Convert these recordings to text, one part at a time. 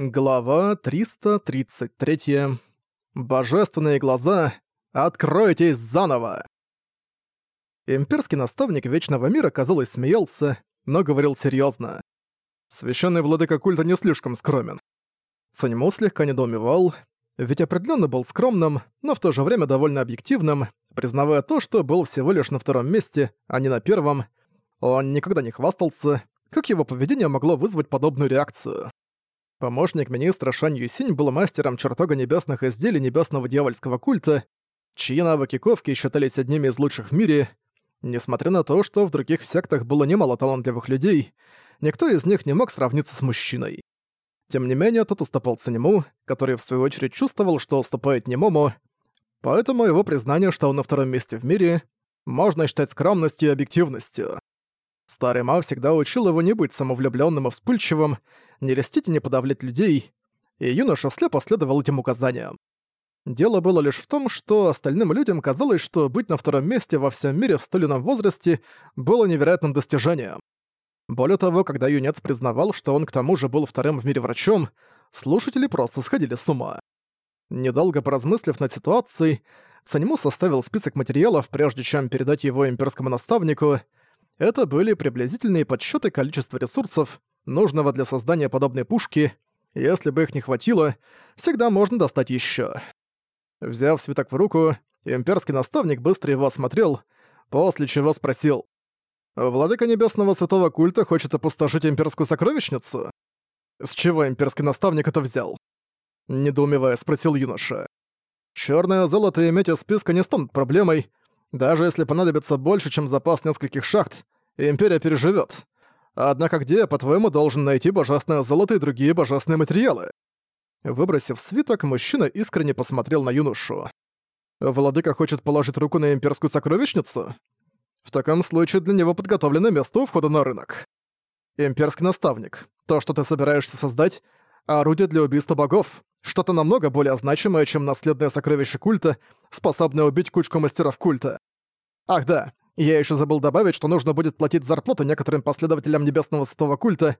Глава 333. Божественные глаза, откройтесь заново! Имперский наставник Вечного Мира, казалось, смеялся, но говорил серьезно. Священный владыка культа не слишком скромен. Саньму слегка недоумевал, ведь определенно был скромным, но в то же время довольно объективным, признавая то, что был всего лишь на втором месте, а не на первом. Он никогда не хвастался, как его поведение могло вызвать подобную реакцию. Помощник министра Шань Юсинь был мастером чертога небесных изделий небесного дьявольского культа, чьи навыки ковки считались одними из лучших в мире. Несмотря на то, что в других сектах было немало талантливых людей, никто из них не мог сравниться с мужчиной. Тем не менее, тот уступал нему, который в свою очередь чувствовал, что уступает немому, поэтому его признание, что он на втором месте в мире, можно считать скромностью и объективностью. Старый Ма всегда учил его не быть самовлюбленным и вспыльчивым, не льстить и не подавлять людей, и юноша слепо следовал этим указаниям. Дело было лишь в том, что остальным людям казалось, что быть на втором месте во всем мире в столь возрасте было невероятным достижением. Более того, когда юнец признавал, что он к тому же был вторым в мире врачом, слушатели просто сходили с ума. Недолго поразмыслив над ситуацией, Саньму составил список материалов, прежде чем передать его имперскому наставнику. Это были приблизительные подсчеты количества ресурсов, нужного для создания подобной пушки. Если бы их не хватило, всегда можно достать еще. Взяв свиток в руку, имперский наставник быстро его осмотрел, после чего спросил. «Владыка Небесного Святого Культа хочет опустошить имперскую сокровищницу?» «С чего имперский наставник это взял?» Недоумевая, спросил юноша. «Чёрное золото и медь из списка не станут проблемой. Даже если понадобится больше, чем запас нескольких шахт, Империя переживёт. Однако где, по-твоему, должен найти божественное золото и другие божественные материалы?» Выбросив свиток, мужчина искренне посмотрел на юношу. «Владыка хочет положить руку на имперскую сокровищницу? В таком случае для него подготовлено место у входа на рынок. Имперский наставник, то, что ты собираешься создать, орудие для убийства богов, что-то намного более значимое, чем наследное сокровище культа, способное убить кучку мастеров культа. Ах да, я еще забыл добавить, что нужно будет платить зарплату некоторым последователям Небесного Святого Культа,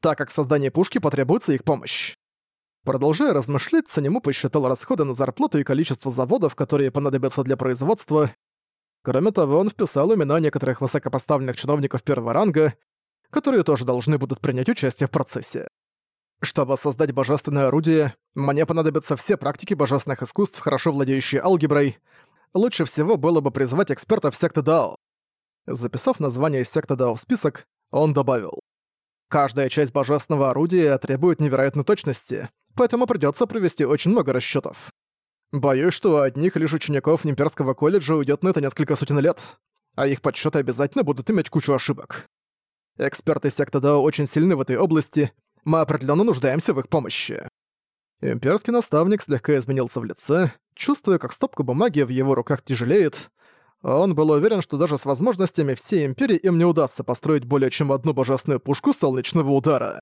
так как в создании пушки потребуется их помощь. Продолжая размышлять, Санему посчитал расходы на зарплату и количество заводов, которые понадобятся для производства. Кроме того, он вписал имена некоторых высокопоставленных чиновников первого ранга, которые тоже должны будут принять участие в процессе. Чтобы создать божественное орудие, мне понадобятся все практики божественных искусств, хорошо владеющие алгеброй, лучше всего было бы призвать экспертов секты Дао. Записав название секты Дао в список, он добавил. Каждая часть божественного орудия требует невероятной точности, поэтому придётся провести очень много расчётов. Боюсь, что у одних лишь учеников Нимперского колледжа уйдёт на это несколько сотен лет, а их подсчёты обязательно будут иметь кучу ошибок. Эксперты секты Дао очень сильны в этой области, мы определённо нуждаемся в их помощи. Имперский наставник слегка изменился в лице, чувствуя, как стопка бумаги в его руках тяжелеет. Он был уверен, что даже с возможностями всей Империи им не удастся построить более чем одну божественную пушку солнечного удара.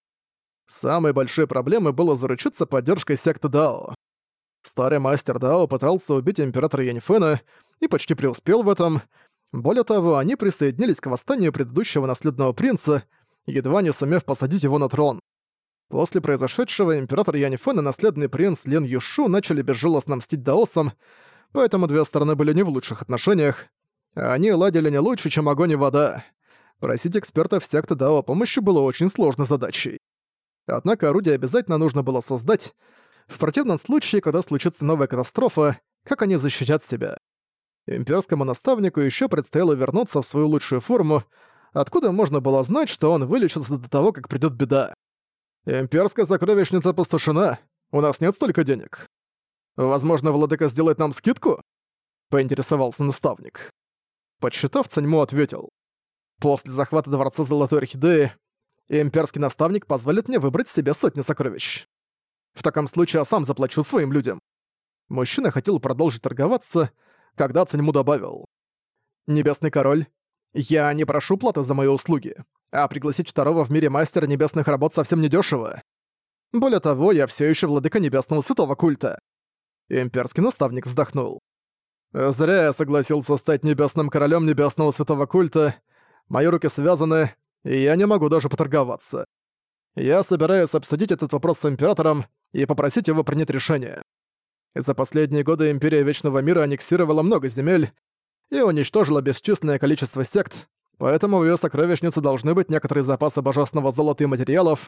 Самой большой проблемой было заручиться поддержкой секты Дао. Старый мастер Дао пытался убить императора Яньфена и почти преуспел в этом. Более того, они присоединились к восстанию предыдущего наследного принца, едва не сумев посадить его на трон. После произошедшего император Янифен и наследный принц Лен Юшу начали безжалостно мстить даосам, поэтому две стороны были не в лучших отношениях. Они ладили не лучше, чем огонь и вода. Просить экспертов секты Дао о помощи было очень сложной задачей. Однако орудие обязательно нужно было создать. В противном случае, когда случится новая катастрофа, как они защитят себя? Имперскому наставнику еще предстояло вернуться в свою лучшую форму, откуда можно было знать, что он вылечится до того, как придёт беда. «Имперская сокровищница опустошена. У нас нет столько денег. Возможно, владыка сделает нам скидку?» — поинтересовался наставник. Подсчитав, Цаньму ответил. «После захвата Дворца Золотой Орхидеи имперский наставник позволит мне выбрать себе сотни сокровищ. В таком случае я сам заплачу своим людям». Мужчина хотел продолжить торговаться, когда Цаньму добавил. «Небесный король, я не прошу платы за мои услуги а пригласить второго в мире мастера небесных работ совсем недешево. Более того, я все еще владыка небесного святого культа. Имперский наставник вздохнул. Зря я согласился стать небесным королем небесного святого культа. Мои руки связаны, и я не могу даже поторговаться. Я собираюсь обсудить этот вопрос с Императором и попросить его принять решение. За последние годы Империя Вечного Мира аннексировала много земель и уничтожила бесчисленное количество сект, поэтому в её сокровищнице должны быть некоторые запасы божественного золота и материалов.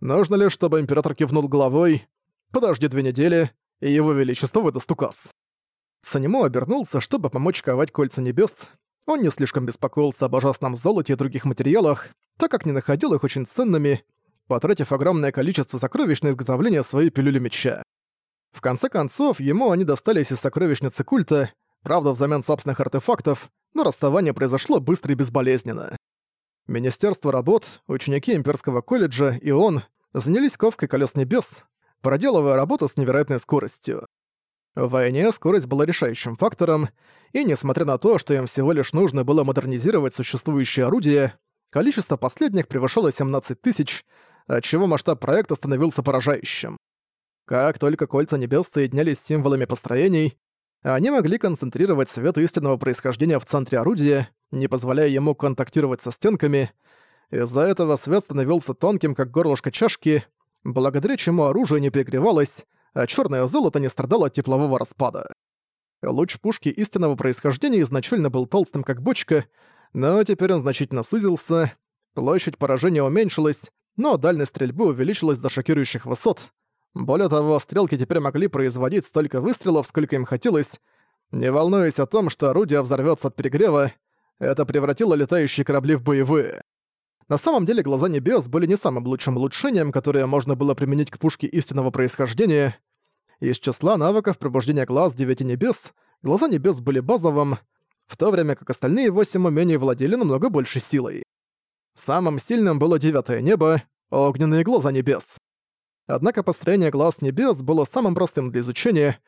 Нужно лишь, чтобы Император кивнул головой, подожди две недели, и Его Величество выдаст указ. Санему обернулся, чтобы помочь ковать кольца небес. Он не слишком беспокоился о божественном золоте и других материалах, так как не находил их очень ценными, потратив огромное количество сокровищ на изготовление своей пилюли меча. В конце концов, ему они достались из сокровищницы культа, правда, взамен собственных артефактов, но расставание произошло быстро и безболезненно. Министерство работ, ученики Имперского колледжа и он занялись ковкой колес небес, проделывая работу с невероятной скоростью. В войне скорость была решающим фактором, и несмотря на то, что им всего лишь нужно было модернизировать существующие орудия, количество последних превышало 17 тысяч, отчего масштаб проекта становился поражающим. Как только кольца небес соединялись с символами построений, они могли концентрировать свет истинного происхождения в центре орудия, не позволяя ему контактировать со стенками. Из-за этого свет становился тонким, как горлышко чашки, благодаря чему оружие не перегревалось, а черное золото не страдало от теплового распада. Луч пушки истинного происхождения изначально был толстым, как бочка, но теперь он значительно сузился, площадь поражения уменьшилась, но дальность стрельбы увеличилась до шокирующих высот. Более того, стрелки теперь могли производить столько выстрелов, сколько им хотелось, не волнуясь о том, что орудие взорвётся от перегрева, это превратило летающие корабли в боевые. На самом деле глаза небес были не самым лучшим улучшением, которое можно было применить к пушке истинного происхождения. Из числа навыков пробуждения глаз девяти небес, глаза небес были базовым, в то время как остальные восемь умений владели намного большей силой. Самым сильным было девятое небо, огненные глаза небес. Однако построение глаз небес было самым простым для изучения,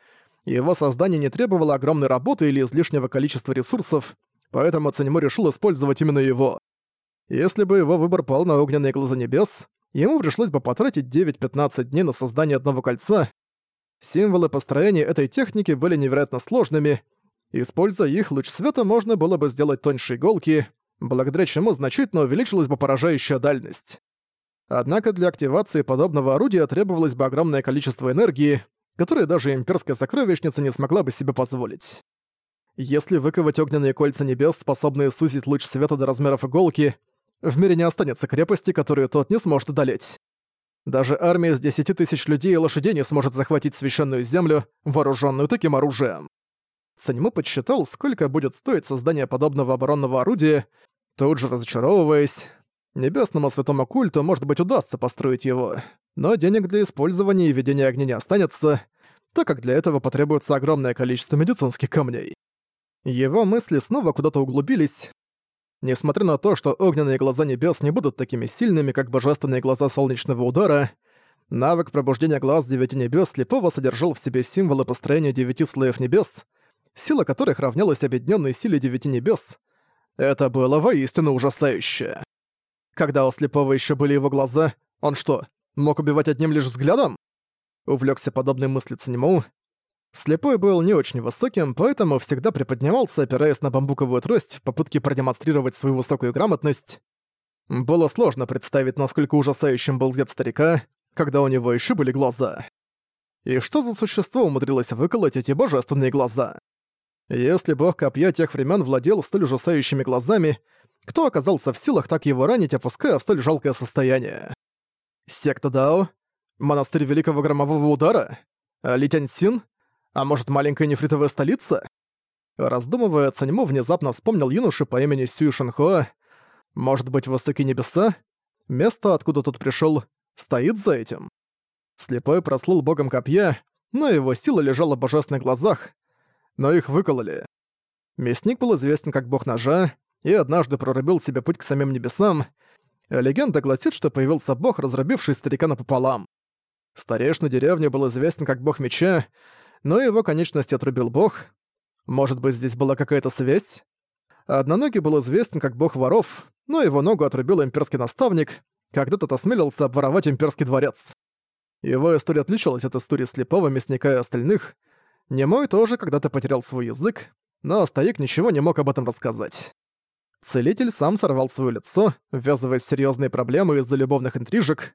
его создание не требовало огромной работы или излишнего количества ресурсов, поэтому Цанимо решил использовать именно его. Если бы его выбор пал на огненные глаза небес, ему пришлось бы потратить 9-15 дней на создание одного кольца. Символы построения этой техники были невероятно сложными, используя их, луч света можно было бы сделать тоньше иголки, благодаря чему значительно увеличилась бы поражающая дальность. Однако для активации подобного орудия требовалось бы огромное количество энергии, которое даже имперская сокровищница не смогла бы себе позволить. Если выковать огненные кольца небес, способные сузить луч света до размеров иголки, в мире не останется крепости, которую тот не сможет одолеть. Даже армия из 10 тысяч людей и лошадей не сможет захватить священную землю, вооруженную таким оружием. Санему подсчитал, сколько будет стоить создание подобного оборонного орудия, тут же разочаровываясь. Небесному святому культу, может быть, удастся построить его, но денег для использования и ведения огня не останется, так как для этого потребуется огромное количество медицинских камней. Его мысли снова куда-то углубились. Несмотря на то, что огненные глаза небес не будут такими сильными, как божественные глаза солнечного удара, навык пробуждения глаз девяти небес слепого содержал в себе символы построения девяти слоев небес, сила которых равнялась объединенной силе девяти небес. Это было воистину ужасающе. Когда у слепого еще были его глаза, он что, мог убивать одним лишь взглядом? Увлекся подобной мыслью Циньму, Слепой был не очень высоким, поэтому всегда приподнимался, опираясь на бамбуковую трость в попытке продемонстрировать свою высокую грамотность. Было сложно представить, насколько ужасающим был взгляд старика, когда у него еще были глаза. И что за существо умудрилось выколоть эти божественные глаза? Если бог копья тех времен владел столь ужасающими глазами, кто оказался в силах так его ранить, опуская в столь жалкое состояние? Секта Дао? Монастырь Великого Громового Удара? Литянь Син? А может, маленькая нефритовая столица? Раздумывая, Цаньмо внезапно вспомнил юношу по имени Сюй Шанхуа. Может быть, высокие небеса? Место, откуда тот пришел, стоит за этим. Слепой прослыл богом копья, но его сила лежала в божественных глазах, но их выкололи. Мясник был известен как бог ножа, и однажды прорубил себе путь к самим небесам. Легенда гласит, что появился бог, разрубивший старика напополам. Старейшина деревни был известен как бог меча, но его конечность отрубил бог. Может быть, здесь была какая-то связь? Одноногий был известен как бог воров, но его ногу отрубил имперский наставник, когда тот осмелился обворовать имперский дворец. Его история отличалась от истории слепого мясника и остальных. Немой тоже когда-то потерял свой язык, но старик ничего не мог об этом рассказать. Целитель сам сорвал свое лицо, ввязываясь в серьезные проблемы из-за любовных интрижек.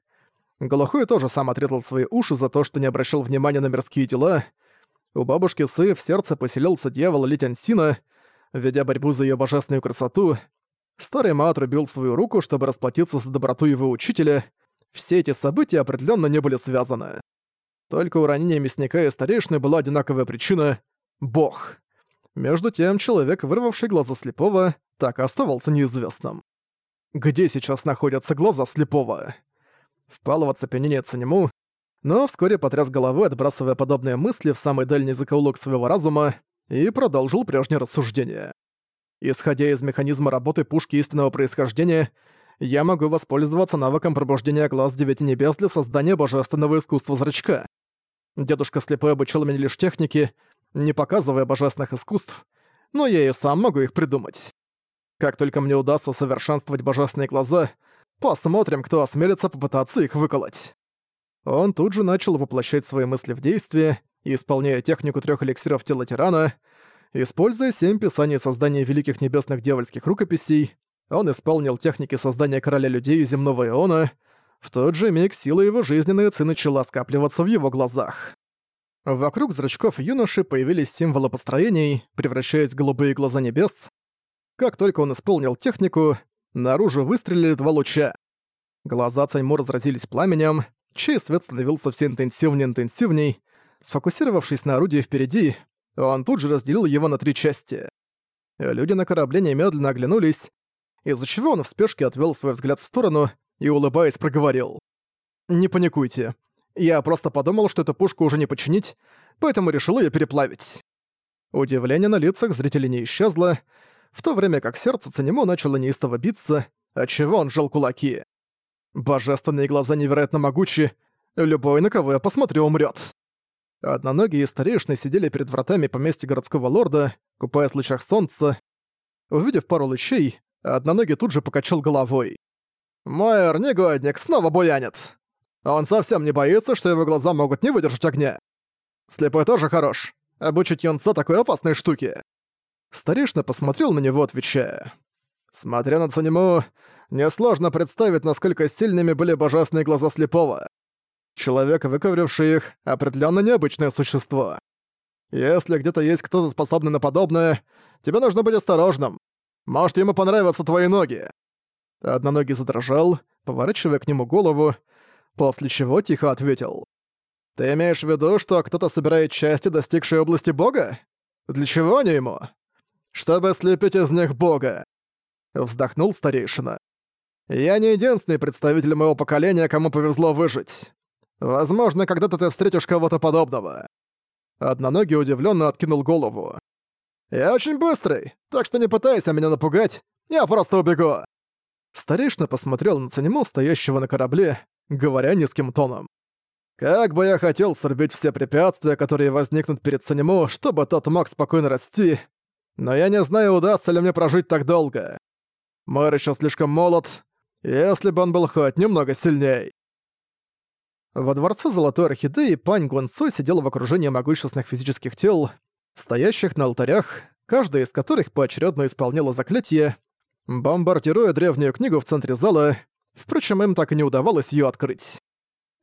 Глухой тоже сам отрезал свои уши за то, что не обращал внимания на мирские дела. У бабушки Сы в сердце поселился дьявол Литянсина, ведя борьбу за ее божественную красоту. Старый Ма отрубил свою руку, чтобы расплатиться за доброту его учителя. Все эти события определенно не были связаны. Только у ранения мясника и старейшины была одинаковая причина — Бог. Между тем, человек, вырвавший глаза слепого, так и оставался неизвестным. Где сейчас находятся глаза слепого? Впал в оцепенение Цанему, но вскоре потряс головой, отбрасывая подобные мысли в самый дальний закоулок своего разума, и продолжил прежнее рассуждение. Исходя из механизма работы пушки истинного происхождения, я могу воспользоваться навыком пробуждения глаз Девяти Небес для создания божественного искусства зрачка. Дедушка слепой обучил меня лишь технике, не показывая божественных искусств, но я и сам могу их придумать. Как только мне удастся совершенствовать божественные глаза, посмотрим, кто осмелится попытаться их выколоть. Он тут же начал воплощать свои мысли в действие, исполняя технику трех эликсиров тела тирана, используя семь писаний создания великих небесных дьявольских рукописей, он исполнил техники создания короля людей и земного иона, в тот же миг сила его жизненной ци начала скапливаться в его глазах. Вокруг зрачков юноши появились символы построений, превращаясь в голубые глаза небес. Как только он исполнил технику, наружу выстрелили два луча. Глаза Цайму разразились пламенем, чей свет становился все интенсивнее и интенсивней. Сфокусировавшись на орудии впереди, он тут же разделил его на три части. Люди на корабле немедленно оглянулись, из-за чего он в спешке отвел свой взгляд в сторону и, улыбаясь, проговорил. «Не паникуйте. Я просто подумал, что эту пушку уже не починить, поэтому решил ее переплавить». Удивление на лицах зрителей не исчезло, в то время как сердце Цанимо начало неистово биться, отчего он жал кулаки. Божественные глаза невероятно могучи, любой, на кого я посмотрю, умрет. Одноногие старейшины сидели перед вратами поместья городского лорда, купаясь в лучах солнца. Увидев пару лучей, одноногий тут же покачал головой. «Майер, негодник, снова буянит!» Он совсем не боится, что его глаза могут не выдержать огня. Слепой тоже хорош. Обучить юнца такой опасной штуке. Старейшина посмотрел на него, отвечая. Смотря на Цанему, несложно представить, насколько сильными были божественные глаза слепого. Человек, выковыривший их, определенно необычное существо. Если где-то есть кто-то способный на подобное, тебе нужно быть осторожным. Может, ему понравятся твои ноги. Одноногий задрожал, поворачивая к нему голову, после чего тихо ответил. «Ты имеешь в виду, что кто-то собирает части, достигшие области Бога? Для чего они ему? Чтобы слепить из них Бога!» Вздохнул старейшина. «Я не единственный представитель моего поколения, кому повезло выжить. Возможно, когда-то ты встретишь кого-то подобного». Одноногий удивленно откинул голову. «Я очень быстрый, так что не пытайся меня напугать, я просто убегу!» Старейшина посмотрел на Цанему, стоящего на корабле, говоря низким тоном. «Как бы я хотел срубить все препятствия, которые возникнут перед Санему, чтобы тот мог спокойно расти, но я не знаю, удастся ли мне прожить так долго. Мэр еще слишком молод, если бы он был хоть немного сильней». Во дворце Золотой Орхидеи пань Гуансой сидел в окружении могущественных физических тел, стоящих на алтарях, каждая из которых поочередно исполняла заклятие, бомбардируя древнюю книгу в центре зала, Впрочем, им так и не удавалось ее открыть.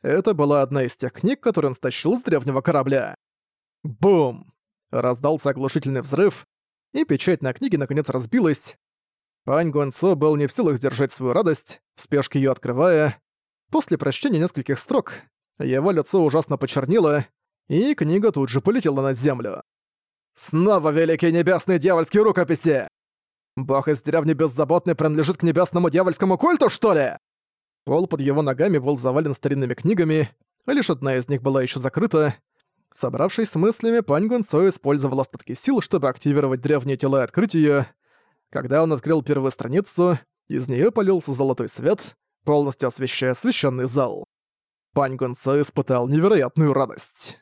Это была одна из тех книг, которые он стащил с древнего корабля. Бум! Раздался оглушительный взрыв, и печать на книге наконец разбилась. Пань Гуэнцо был не в силах сдержать свою радость, в спешке её открывая. После прочтения нескольких строк его лицо ужасно почернело, и книга тут же полетела на землю. «Снова великие небесные дьявольские рукописи! Бог из деревни Беззаботный принадлежит к небесному дьявольскому культу, что ли?» Пол под его ногами был завален старинными книгами, лишь одна из них была еще закрыта. Собравшись с мыслями, Пань Гунцо использовал остатки сил, чтобы активировать древние тела и открыть ее. Когда он открыл первую страницу, из нее полился золотой свет, полностью освещая священный зал. Пань Гунцо испытал невероятную радость.